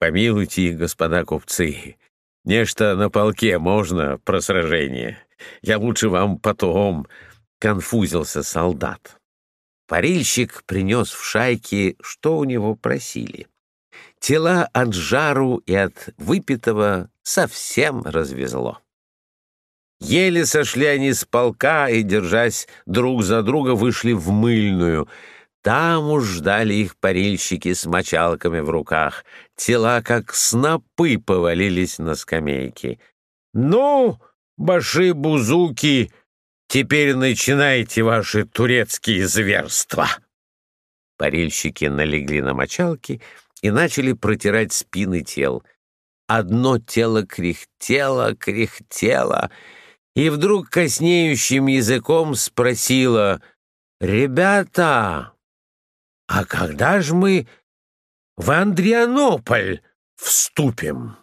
Помилуйте, господа купцы, нечто на полке можно про сражение. Я лучше вам потом, — конфузился солдат. Парильщик принес в шайке, что у него просили. Тела от жару и от выпитого совсем развезло. Еле сошли они с полка и, держась друг за друга, вышли в мыльную. Там уж ждали их парильщики с мочалками в руках. Тела, как снопы, повалились на скамейки. «Ну, баши-бузуки, теперь начинайте ваши турецкие зверства!» Парильщики налегли на мочалки и начали протирать спины тел. Одно тело кряхтело, кряхтело — и вдруг коснеющим языком спросила «Ребята, а когда же мы в Андрианополь вступим?»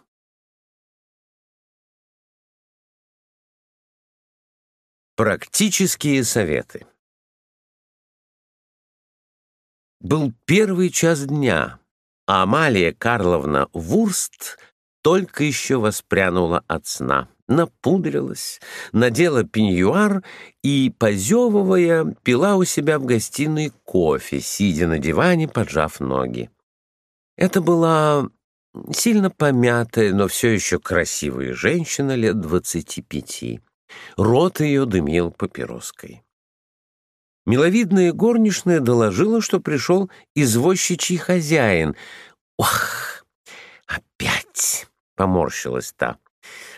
Практические советы Был первый час дня, а Амалия Карловна Вурст только еще воспрянула от сна напудрилась, надела пеньюар и, позевывая, пила у себя в гостиной кофе, сидя на диване, поджав ноги. Это была сильно помятая, но все еще красивая женщина лет двадцати пяти. Рот ее дымил папироской. Миловидная горничная доложила, что пришел извозчичий хозяин. «Ох, опять!» — поморщилась та.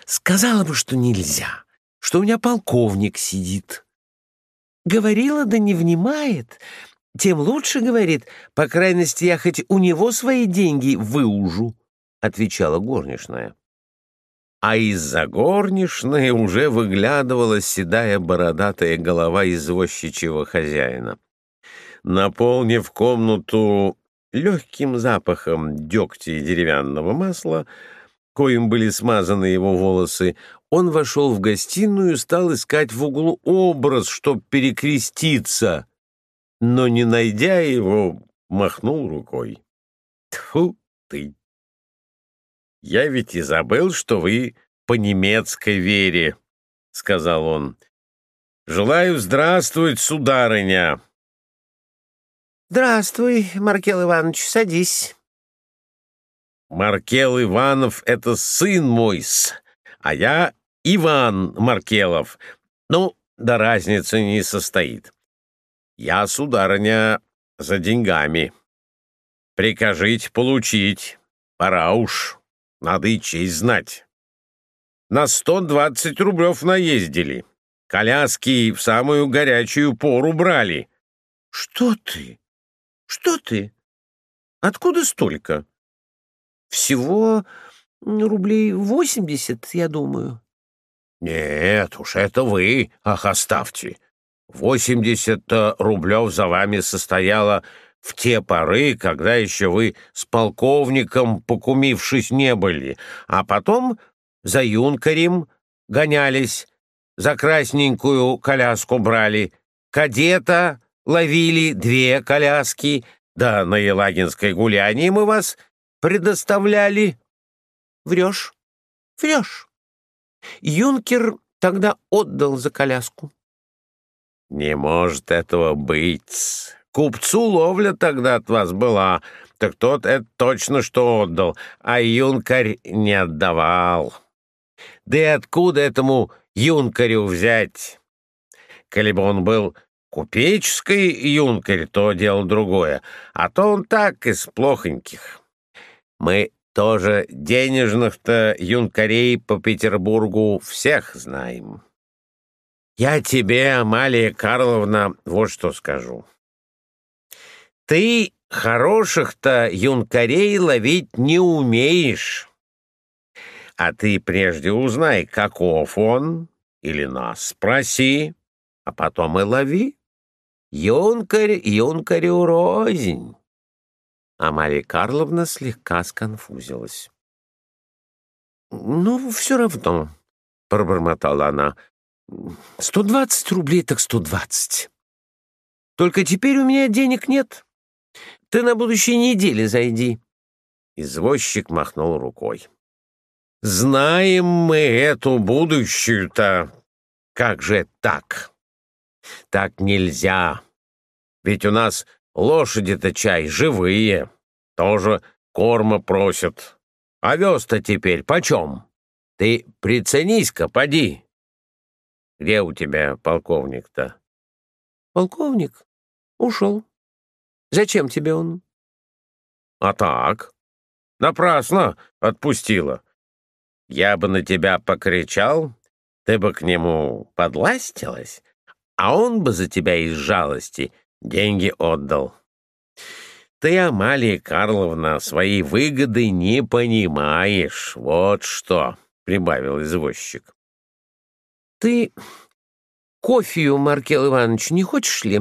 Сказала бы, что нельзя, что у меня полковник сидит. Говорила, да не внимает. Тем лучше, говорит, по крайности, я хоть у него свои деньги выужу, — отвечала горничная. А из-за горничной уже выглядывала седая бородатая голова извозчичьего хозяина. Наполнив комнату легким запахом дегтя и деревянного масла, коим были смазаны его волосы, он вошел в гостиную и стал искать в углу образ, чтоб перекреститься, но, не найдя его, махнул рукой. Тьфу ты! Я ведь и забыл, что вы по немецкой вере, — сказал он. Желаю здравствовать, сударыня. Здравствуй, Маркел Иванович, садись. Маркел Иванов — это сын мой, а я Иван Маркелов. Ну, да разницы не состоит. Я, сударыня, за деньгами. Прикажите получить. Пора уж. Надо и честь знать. На сто двадцать рублев наездили. Коляски в самую горячую пору брали. — Что ты? Что ты? Откуда столько? Всего рублей восемьдесят, я думаю. Нет уж, это вы, ах, оставьте. Восемьдесят рублев за вами состояло в те поры, когда еще вы с полковником, покумившись, не были, а потом за юнкарем гонялись, за красненькую коляску брали, кадета ловили две коляски, да на Елагинской гулянии мы вас предоставляли. Врешь, врешь. Юнкер тогда отдал за коляску. Не может этого быть. Купцу ловля тогда от вас была, так тот это точно что отдал, а юнкарь не отдавал. Да и откуда этому юнкарю взять? Коли бы он был купеческий юнкарь, то дело другое, а то он так из плохоньких. Мы тоже денежных-то юнкарей по Петербургу всех знаем. Я тебе, Амалия Карловна, вот что скажу. Ты хороших-то юнкарей ловить не умеешь. А ты прежде узнай, каков он, или нас спроси, а потом и лови. Юнкарь юнкарю рознь. А Мария Карловна слегка сконфузилась. «Ну, все равно», — пробормотала она. «Сто двадцать рублей так сто двадцать. Только теперь у меня денег нет. Ты на будущей неделе зайди». Извозчик махнул рукой. «Знаем мы эту будущую-то. Как же так? Так нельзя. Ведь у нас лошади-то чай живые, тоже корма просят. Овес-то теперь почем? Ты приценись-ка, поди. Где у тебя полковник-то? Полковник ушел. Зачем тебе он? А так? Напрасно отпустила. Я бы на тебя покричал, ты бы к нему подластилась, а он бы за тебя из жалости деньги отдал. Ты, Амалия Карловна, своей выгоды не понимаешь. Вот что, — прибавил извозчик. — Ты кофею, Маркел Иванович, не хочешь ли?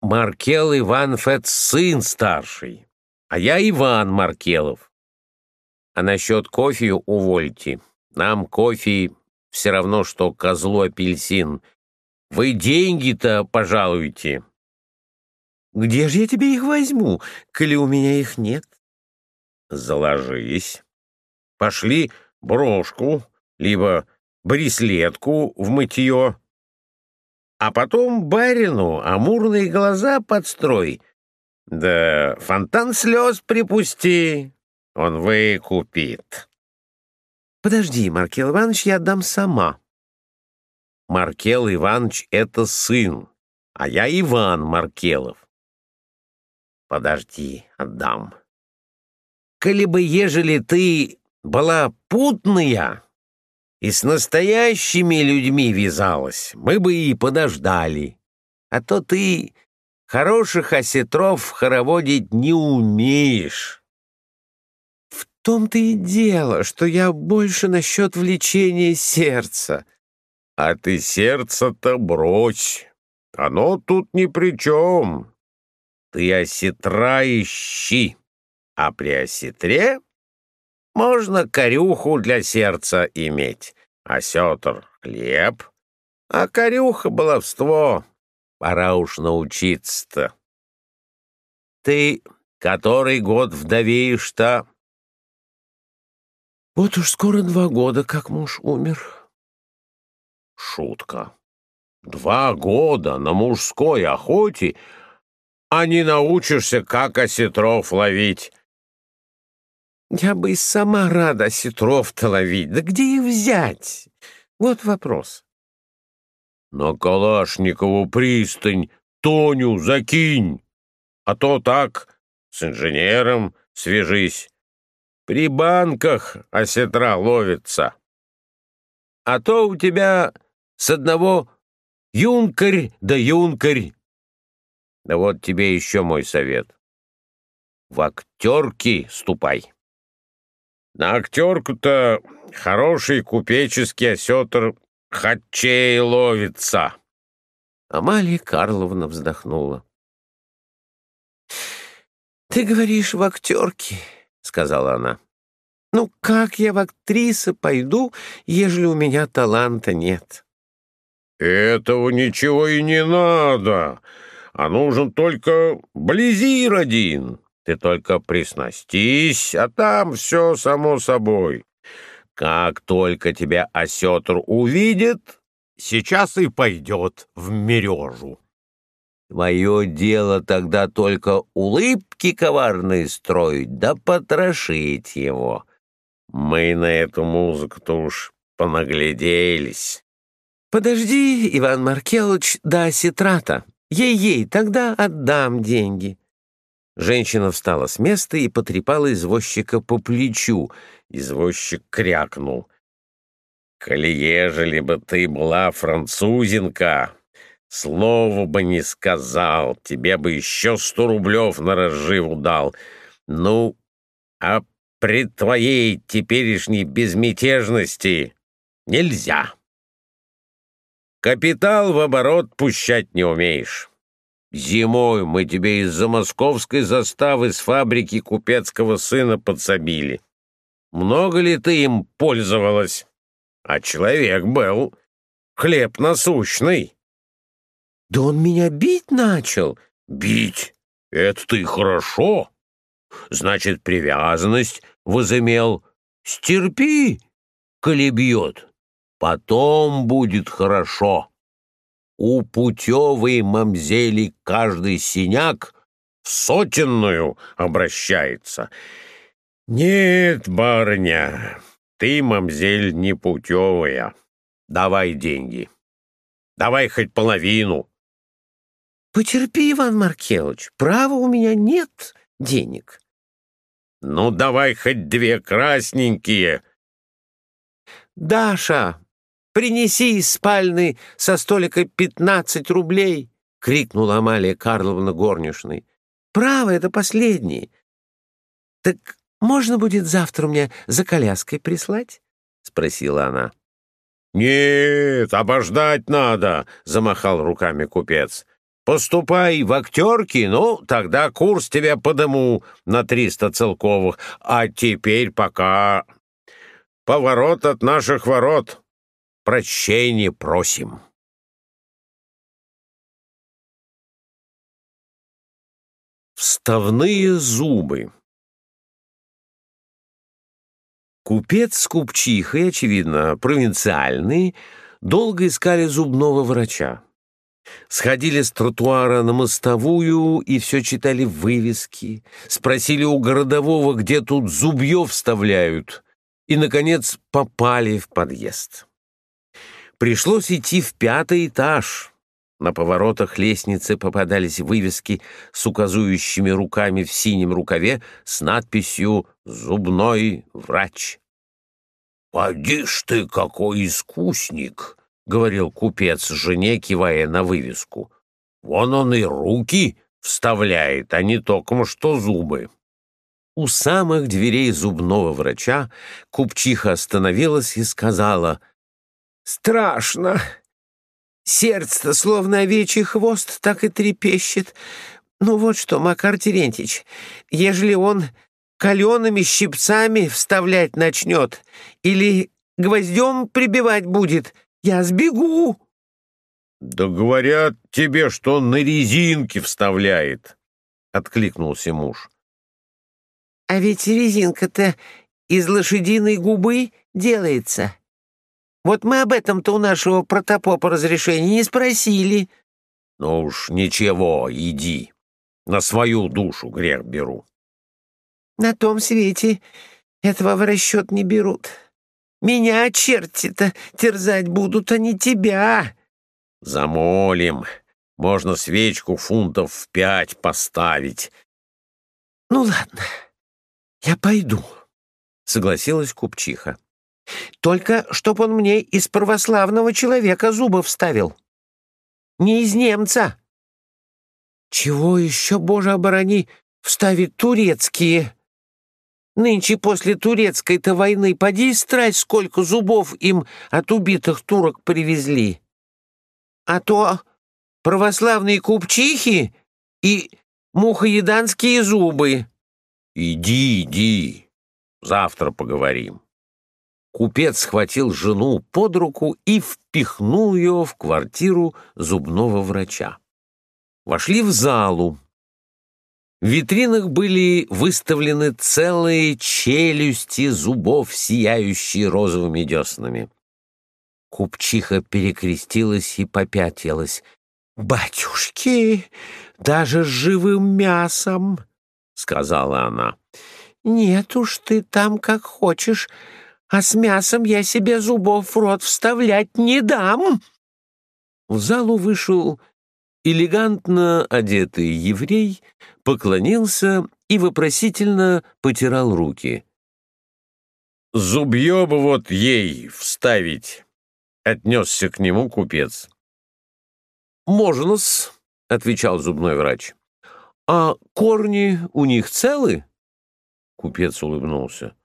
Маркел Иванов — это сын старший, а я Иван Маркелов. А насчет кофею увольте. Нам кофе все равно, что козлу апельсин. Вы деньги-то пожалуйте. Где же я тебе их возьму, коли у меня их нет? Заложись. Пошли брошку, либо браслетку в мытье. А потом барину амурные глаза подстрой. Да фонтан слез припусти, он выкупит. Подожди, Маркел Иванович, я отдам сама. Маркел Иванович — это сын, а я Иван Маркелов. Подожди, отдам. Коли бы, ежели ты была путная и с настоящими людьми вязалась, мы бы и подождали. А то ты хороших осетров хороводить не умеешь. В том-то и дело, что я больше насчет влечения сердца. А ты сердце-то брось. Оно тут ни при чем. Ты осетра ищи, а при осетре можно корюху для сердца иметь, осетр — хлеб, а корюха — баловство. Пора уж научиться-то. Ты который год вдовеешь-то? Вот уж скоро два года, как муж умер. Шутка. Два года на мужской охоте — а не научишься, как осетров ловить. Я бы и сама рада осетров-то ловить. Да где их взять? Вот вопрос. На Калашникову пристань Тоню закинь, а то так с инженером свяжись. При банках осетра ловится. А то у тебя с одного юнкарь да юнкарь да вот тебе еще мой совет. В актерки ступай. На актерку-то хороший купеческий осетр хатчей ловится. Амалия Карловна вздохнула. «Ты говоришь в актерке», — сказала она. «Ну как я в актрисы пойду, ежели у меня таланта нет?» «Этого ничего и не надо а нужен только близир один. Ты только приснастись, а там все само собой. Как только тебя осетр увидит, сейчас и пойдет в мережу. Твое дело тогда только улыбки коварные строить, да потрошить его. Мы на эту музыку-то уж понагляделись. Подожди, Иван Маркелович, до осетрата. Ей-ей, тогда отдам деньги». Женщина встала с места и потрепала извозчика по плечу. Извозчик крякнул. «Коли ежели бы ты была французинка, слова бы не сказал, тебе бы еще сто рублев на разживу дал. Ну, а при твоей теперешней безмятежности нельзя». Капитал в оборот пущать не умеешь. Зимой мы тебе из-за московской заставы с фабрики купецкого сына подсобили. Много ли ты им пользовалась? А человек был. Хлеб насущный. Да он меня бить начал. Бить? Это ты хорошо. значит, привязанность возымел. Стерпи, коли потом будет хорошо. У путевой мамзели каждый синяк в сотенную обращается. Нет, барыня, ты, мамзель, не путевая. Давай деньги. Давай хоть половину. Потерпи, Иван Маркелович, права у меня нет денег. Ну, давай хоть две красненькие. Даша, принеси из спальны со столика пятнадцать рублей, крикнула Амалия Карловна горничной. Право, это последние. Так можно будет завтра мне за коляской прислать? спросила она. «Нет, обождать надо», — замахал руками купец. Поступай в актерки, ну, тогда курс тебе подыму на триста целковых. А теперь пока поворот от наших ворот. Прощение просим. Вставные зубы Купец с купчихой, очевидно, провинциальный, долго искали зубного врача. Сходили с тротуара на мостовую и все читали вывески, спросили у городового, где тут зубьев вставляют, и, наконец, попали в подъезд. Пришлось идти в пятый этаж. На поворотах лестницы попадались вывески с указующими руками в синем рукаве с надписью «Зубной врач». «Поди ж ты, какой искусник!» — говорил купец жене, кивая на вывеску. «Вон он и руки вставляет, а не только что зубы». У самых дверей зубного врача купчиха остановилась и сказала, «Страшно. Сердце, словно овечий хвост, так и трепещет. Ну вот что, Макар Терентьевич, ежели он калеными щипцами вставлять начнет или гвоздем прибивать будет, я сбегу!» «Да говорят тебе, что он на резинке вставляет!» — откликнулся муж. «А ведь резинка-то из лошадиной губы делается. Вот мы об этом-то у нашего протопопа разрешения не спросили». «Ну уж ничего, иди. На свою душу грех беру». «На том свете этого в расчет не берут. Меня черти-то терзать будут, а не тебя. Замолим. Можно свечку фунтов в пять поставить. Ну ладно, я пойду, согласилась купчиха. Только чтоб он мне из православного человека зубы вставил. Не из немца. Чего еще, боже оборони, вставить турецкие? Нынче после турецкой-то войны поди страсть, сколько зубов им от убитых турок привезли. А то православные купчихи и мухоеданские зубы. Иди, иди, завтра поговорим. Купец схватил жену под руку и впихнул ее в квартиру зубного врача. Вошли в залу. В витринах были выставлены целые челюсти зубов, сияющие розовыми деснами. Купчиха перекрестилась и попятилась. «Батюшки, даже с живым мясом!» — сказала она. «Нет уж ты там как хочешь, а с мясом я себе зубов в рот вставлять не дам!» В залу вышел элегантно одетый еврей поклонился и вопросительно потирал руки. «Зубье бы вот ей вставить!» — отнесся к нему купец. «Можно-с», — отвечал зубной врач. «А корни у них целы?» Купец улыбнулся.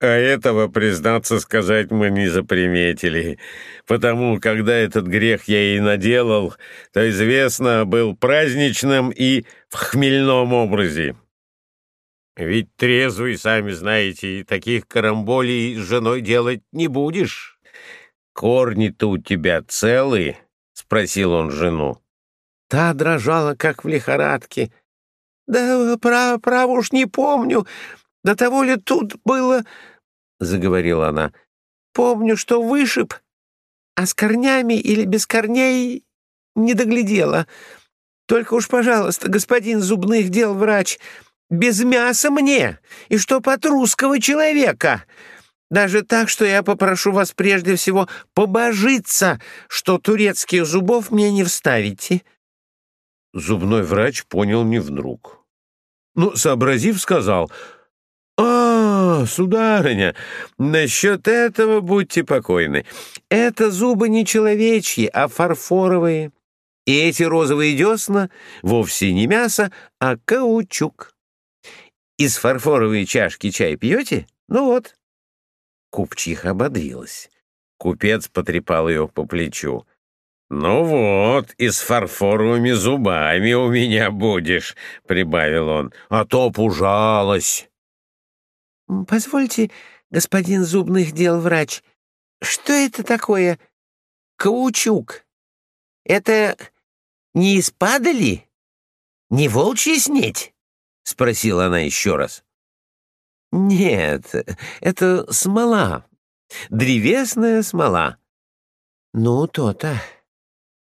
А этого, признаться сказать, мы не заприметили, потому, когда этот грех я ей наделал, то, известно, был праздничным и в хмельном образе. Ведь трезвый, сами знаете, таких карамболей с женой делать не будешь. Корни-то у тебя целые? — спросил он жену. Та дрожала, как в лихорадке. Да, право, право уж не помню. До того ли тут было, — заговорила она. Помню, что вышиб, а с корнями или без корней не доглядела. Только уж, пожалуйста, господин зубных дел врач, без мяса мне, и чтоб от русского человека. Даже так, что я попрошу вас прежде всего побожиться, что турецких зубов мне не вставите». Зубной врач понял не вдруг. Ну, сообразив, сказал, «А, сударыня, насчет этого будьте покойны. Это зубы не человечьи, а фарфоровые. И эти розовые десна вовсе не мясо, а каучук. Из фарфоровой чашки чай пьете? Ну вот». Купчиха ободрилась. Купец потрепал ее по плечу. «Ну вот, и с фарфоровыми зубами у меня будешь», — прибавил он, — «а то пужалась». «Позвольте, господин зубных дел врач, что это такое каучук? Это не из падали? Не волчья снеть?» — спросила она еще раз. «Нет, это смола, древесная смола». «Ну, то-то.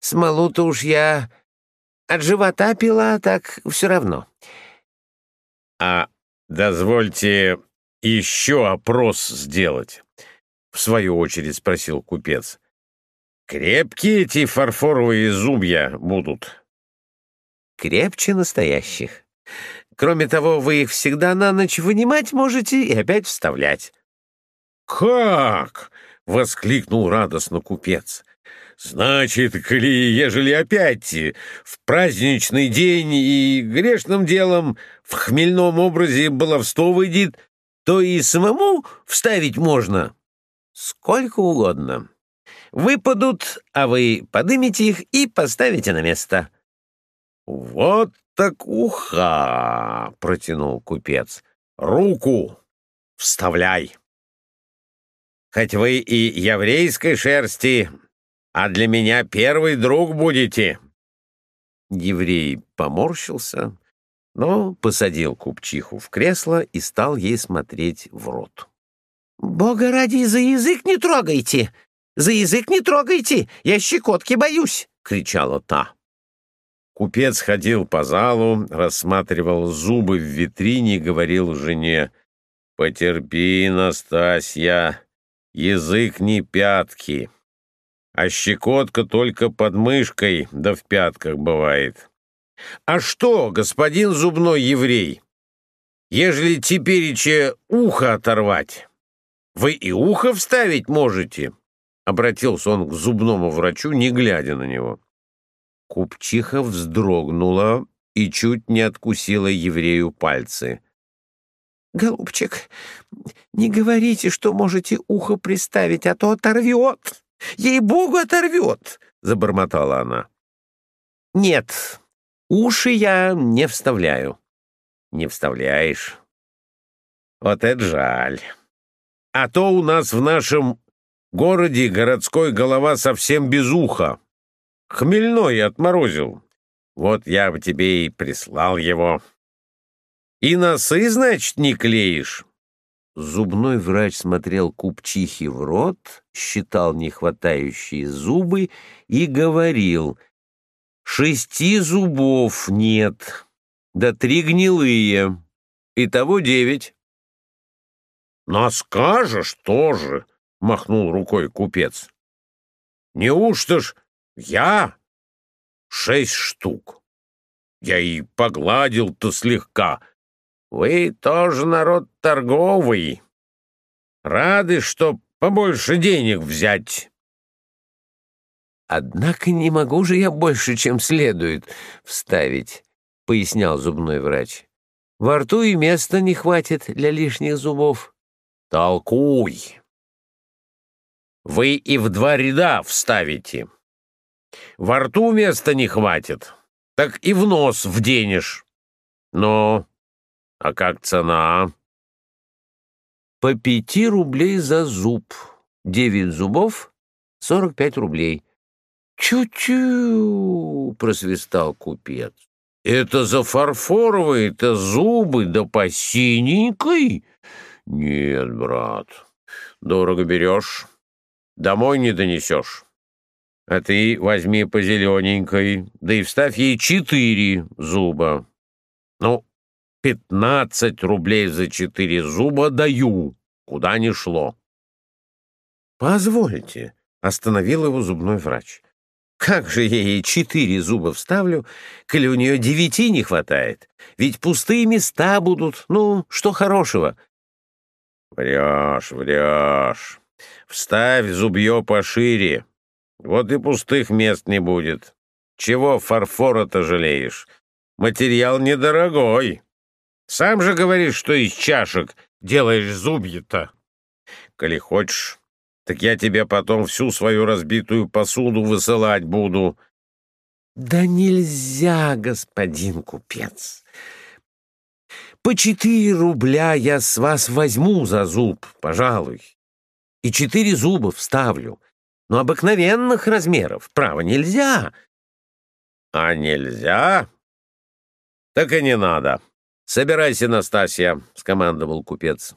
Смолу-то уж я от живота пила, так все равно». «А дозвольте еще опрос сделать?» — в свою очередь спросил купец. «Крепкие эти фарфоровые зубья будут?» «Крепче настоящих. Кроме того, вы их всегда на ночь вынимать можете и опять вставлять». «Как?» — воскликнул радостно купец. «Значит, коли, ежели опять в праздничный день и грешным делом в хмельном образе баловство выйдет, то и самому вставить можно сколько угодно. Выпадут, а вы подымете их и поставите на место. «Вот так уха!» — протянул купец. «Руку вставляй!» «Хоть вы и еврейской шерсти, а для меня первый друг будете!» Еврей поморщился, но посадил купчиху в кресло и стал ей смотреть в рот. «Бога ради, за язык не трогайте! За язык не трогайте! Я щекотки боюсь!» — кричала та. Купец ходил по залу, рассматривал зубы в витрине и говорил жене, «Потерпи, Настасья, язык не пятки, а щекотка только под мышкой, да в пятках бывает». «А что, господин зубной еврей, ежели тепереча ухо оторвать, вы и ухо вставить можете?» Обратился он к зубному врачу, не глядя на него. Купчиха вздрогнула и чуть не откусила еврею пальцы. «Голубчик, не говорите, что можете ухо приставить, а то оторвет! Ей-богу, оторвет!» — забормотала она. «Нет, Уши я не вставляю. Не вставляешь? Вот это жаль. А то у нас в нашем городе городской голова совсем без уха. Хмельной отморозил. Вот я бы тебе и прислал его. И носы, значит, не клеишь? Зубной врач смотрел купчихи в рот, считал нехватающие зубы и говорил — Шести зубов нет, да три гнилые. Итого девять. — Но скажешь тоже, — махнул рукой купец. — Неужто ж я? Шесть штук. Я и погладил-то слегка. Вы тоже народ торговый. Рады, что побольше денег взять. «Однако не могу же я больше, чем следует, вставить», — пояснял зубной врач. «Во рту и места не хватит для лишних зубов». «Толкуй! Вы и в два ряда вставите. Во рту места не хватит, так и в нос вденешь. Ну, а как цена?» «По пяти рублей за зуб. Девять зубов — сорок пять рублей». «Чу-чу!» — просвистал купец. Это за фарфоровые-то зубы, да по синенькой? Нет, брат, дорого берешь, домой не донесешь. А ты возьми по зелененькой, да и вставь ей четыре зуба. Ну, пятнадцать рублей за четыре зуба даю, куда ни шло. Позвольте, — остановил его зубной врач. Как же я ей четыре зуба вставлю, коли у нее девяти не хватает? Ведь пустые места будут, ну, что хорошего? Врешь, врешь. Вставь зубье пошире. Вот и пустых мест не будет. Чего фарфора-то жалеешь? Материал недорогой. Сам же говоришь, что из чашек делаешь зубья-то. Коли хочешь, так я тебе потом всю свою разбитую посуду высылать буду. — Да нельзя, господин купец. По четыре рубля я с вас возьму за зуб, пожалуй, и четыре зуба вставлю. Но обыкновенных размеров, право, нельзя. — А нельзя? Так и не надо. Собирайся, Настасья, — скомандовал купец.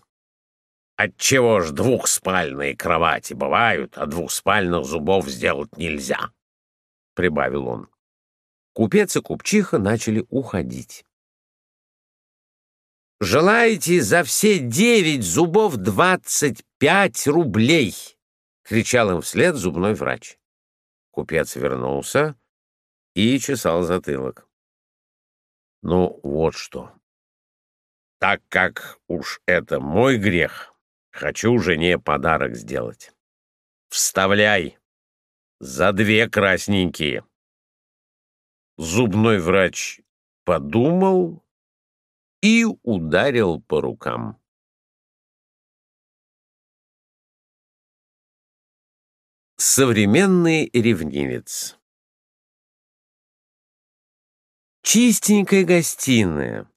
Отчего ж двухспальные кровати бывают, а двухспальных зубов сделать нельзя? — прибавил он. Купец и купчиха начали уходить. «Желаете за все девять зубов двадцать пять рублей?» — кричал им вслед зубной врач. Купец вернулся и чесал затылок. «Ну, вот что. Так как уж это мой грех, Хочу жене подарок сделать. Вставляй. За две красненькие. Зубной врач подумал и ударил по рукам. Современный ревнивец Чистенькая гостиная,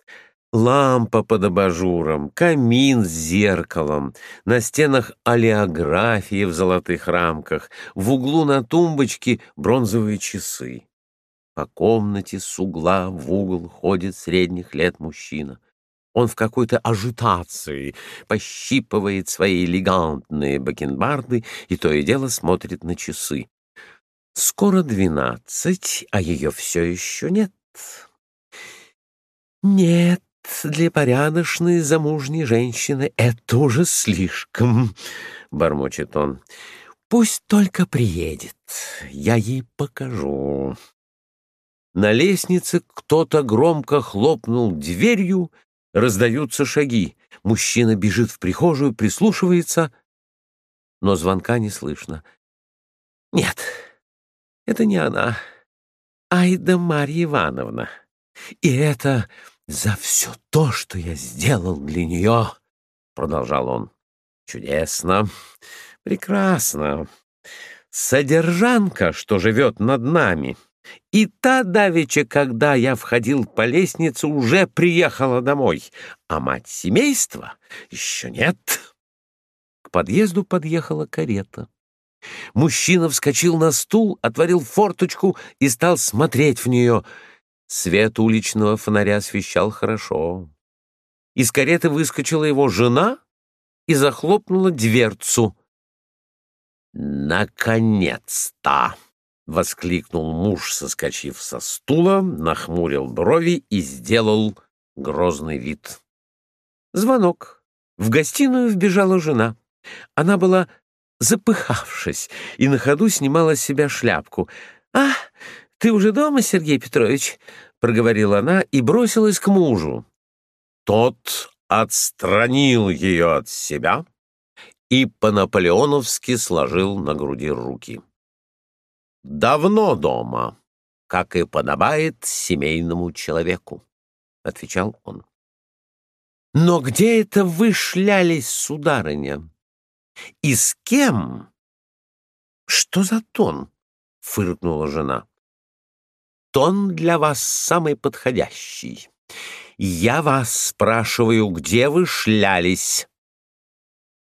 Лампа под абажуром, камин с зеркалом, на стенах олеографии в золотых рамках, в углу на тумбочке бронзовые часы. По комнате с угла в угол ходит средних лет мужчина. Он в какой-то ажитации, пощипывает свои элегантные бакенбарды и то и дело смотрит на часы. Скоро двенадцать, а ее все еще нет. Нет, для порядочной замужней женщины это уже слишком, — бормочет он. Пусть только приедет, я ей покажу. На лестнице кто-то громко хлопнул дверью, раздаются шаги. Мужчина бежит в прихожую, прислушивается, но звонка не слышно. Нет, это не она. Айда Марья Ивановна. И это за все то, что я сделал для нее, — продолжал он. Чудесно, прекрасно. Содержанка, что живет над нами, и та давеча, когда я входил по лестнице, уже приехала домой, а мать семейства еще нет. К подъезду подъехала карета. Мужчина вскочил на стул, отворил форточку и стал смотреть в нее — Свет уличного фонаря освещал хорошо. Из кареты выскочила его жена и захлопнула дверцу. «Наконец-то!» — воскликнул муж, соскочив со стула, нахмурил брови и сделал грозный вид. Звонок. В гостиную вбежала жена. Она была запыхавшись и на ходу снимала с себя шляпку. «А, ты уже дома, Сергей Петрович?» — проговорила она и бросилась к мужу. Тот отстранил ее от себя и по-наполеоновски сложил на груди руки. «Давно дома, как и подобает семейному человеку», — отвечал он. «Но где это вы шлялись, сударыня? И с кем?» «Что за тон?» — фыркнула жена тон для вас самый подходящий. Я вас спрашиваю, где вы шлялись?»